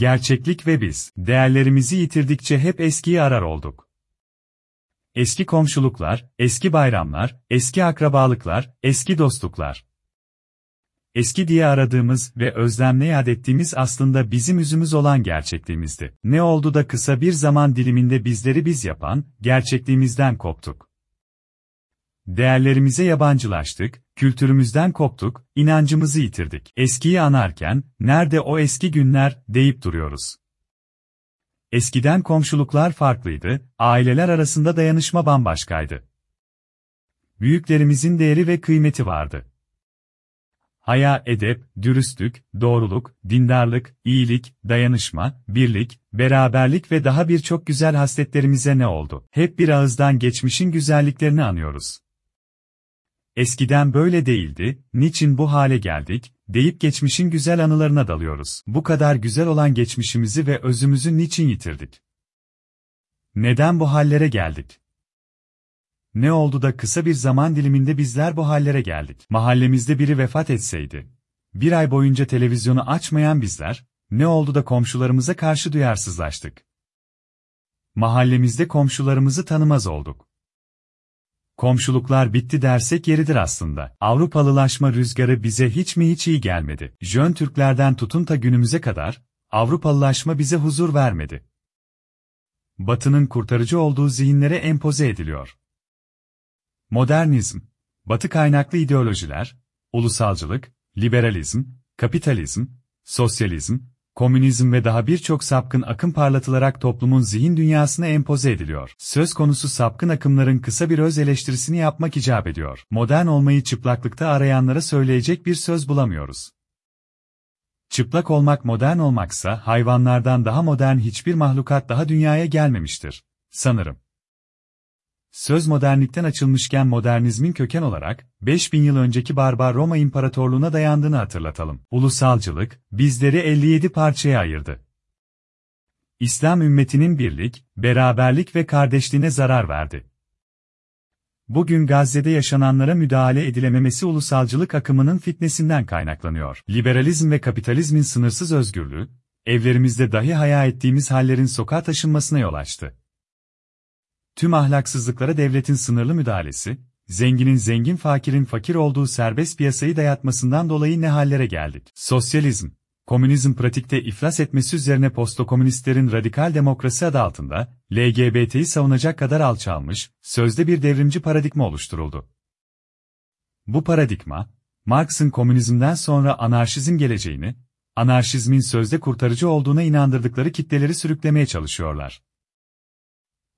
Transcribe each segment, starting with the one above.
Gerçeklik ve biz, değerlerimizi yitirdikçe hep eskiyi arar olduk. Eski komşuluklar, eski bayramlar, eski akrabalıklar, eski dostluklar. Eski diye aradığımız ve özlemle yad ettiğimiz aslında bizim yüzümüz olan gerçekliğimizdi. Ne oldu da kısa bir zaman diliminde bizleri biz yapan, gerçekliğimizden koptuk. Değerlerimize yabancılaştık, kültürümüzden koptuk, inancımızı yitirdik. Eskiyi anarken, nerede o eski günler, deyip duruyoruz. Eskiden komşuluklar farklıydı, aileler arasında dayanışma bambaşkaydı. Büyüklerimizin değeri ve kıymeti vardı. Haya, edep, dürüstlük, doğruluk, dindarlık, iyilik, dayanışma, birlik, beraberlik ve daha birçok güzel hasletlerimize ne oldu? Hep bir ağızdan geçmişin güzelliklerini anıyoruz. Eskiden böyle değildi, niçin bu hale geldik, deyip geçmişin güzel anılarına dalıyoruz. Bu kadar güzel olan geçmişimizi ve özümüzü niçin yitirdik? Neden bu hallere geldik? Ne oldu da kısa bir zaman diliminde bizler bu hallere geldik? Mahallemizde biri vefat etseydi, bir ay boyunca televizyonu açmayan bizler, ne oldu da komşularımıza karşı duyarsızlaştık? Mahallemizde komşularımızı tanımaz olduk. Komşuluklar bitti dersek yeridir aslında. Avrupalılaşma rüzgarı bize hiç mi hiç iyi gelmedi. Jön Türklerden tutun ta günümüze kadar, Avrupalılaşma bize huzur vermedi. Batı'nın kurtarıcı olduğu zihinlere empoze ediliyor. Modernizm, Batı kaynaklı ideolojiler, ulusalcılık, liberalizm, kapitalizm, sosyalizm, komünizm ve daha birçok sapkın akım parlatılarak toplumun zihin dünyasına empoze ediliyor. Söz konusu sapkın akımların kısa bir öz eleştirisini yapmak icap ediyor. Modern olmayı çıplaklıkta arayanlara söyleyecek bir söz bulamıyoruz. Çıplak olmak modern olmaksa hayvanlardan daha modern hiçbir mahlukat daha dünyaya gelmemiştir. Sanırım. Söz modernlikten açılmışken modernizmin köken olarak, 5000 yıl önceki Barbar Roma İmparatorluğuna dayandığını hatırlatalım. Ulusalcılık, bizleri 57 parçaya ayırdı. İslam ümmetinin birlik, beraberlik ve kardeşliğine zarar verdi. Bugün Gazze'de yaşananlara müdahale edilememesi ulusalcılık akımının fitnesinden kaynaklanıyor. Liberalizm ve kapitalizmin sınırsız özgürlüğü, evlerimizde dahi hayal ettiğimiz hallerin sokağa taşınmasına yol açtı. Tüm ahlaksızlıklara devletin sınırlı müdahalesi, zenginin zengin fakirin fakir olduğu serbest piyasayı dayatmasından dolayı ne hallere geldik. Sosyalizm, komünizm pratikte iflas etmesi üzerine postokomünistlerin radikal demokrasi adı altında, LGBT'yi savunacak kadar alçalmış, sözde bir devrimci paradigma oluşturuldu. Bu paradigma, Marx'ın komünizmden sonra anarşizm geleceğini, anarşizmin sözde kurtarıcı olduğuna inandırdıkları kitleleri sürüklemeye çalışıyorlar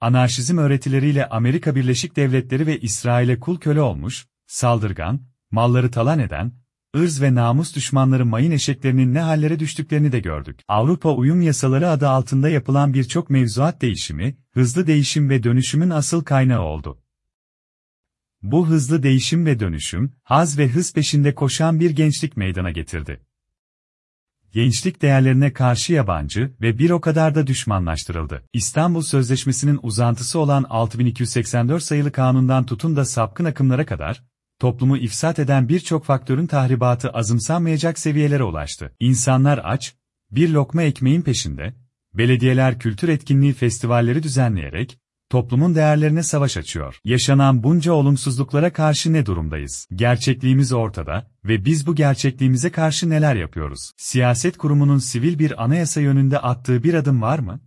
anarşizm öğretileriyle Amerika Birleşik Devletleri ve İsrail'e kul köle olmuş, saldırgan, malları talan eden, ırz ve namus düşmanları mayın eşeklerinin ne hallere düştüklerini de gördük. Avrupa Uyum Yasaları adı altında yapılan birçok mevzuat değişimi, hızlı değişim ve dönüşümün asıl kaynağı oldu. Bu hızlı değişim ve dönüşüm, haz ve hız peşinde koşan bir gençlik meydana getirdi gençlik değerlerine karşı yabancı ve bir o kadar da düşmanlaştırıldı. İstanbul Sözleşmesi'nin uzantısı olan 6284 sayılı kanundan tutun da sapkın akımlara kadar, toplumu ifsat eden birçok faktörün tahribatı azımsanmayacak seviyelere ulaştı. İnsanlar aç, bir lokma ekmeğin peşinde, belediyeler kültür etkinliği festivalleri düzenleyerek, toplumun değerlerine savaş açıyor. Yaşanan bunca olumsuzluklara karşı ne durumdayız? Gerçekliğimiz ortada ve biz bu gerçekliğimize karşı neler yapıyoruz? Siyaset kurumunun sivil bir anayasa yönünde attığı bir adım var mı?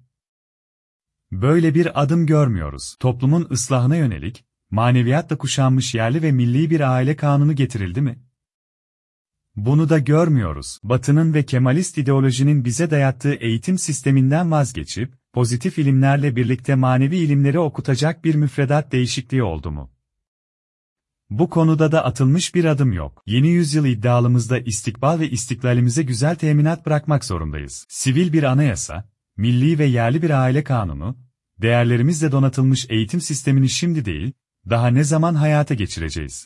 Böyle bir adım görmüyoruz. Toplumun ıslahına yönelik, maneviyatla kuşanmış yerli ve milli bir aile kanunu getirildi mi? Bunu da görmüyoruz. Batı'nın ve Kemalist ideolojinin bize dayattığı eğitim sisteminden vazgeçip, pozitif ilimlerle birlikte manevi ilimleri okutacak bir müfredat değişikliği oldu mu? Bu konuda da atılmış bir adım yok. Yeni yüzyıl iddialımızda istikbal ve istiklalimize güzel teminat bırakmak zorundayız. Sivil bir anayasa, milli ve yerli bir aile kanunu, değerlerimizle donatılmış eğitim sistemini şimdi değil, daha ne zaman hayata geçireceğiz?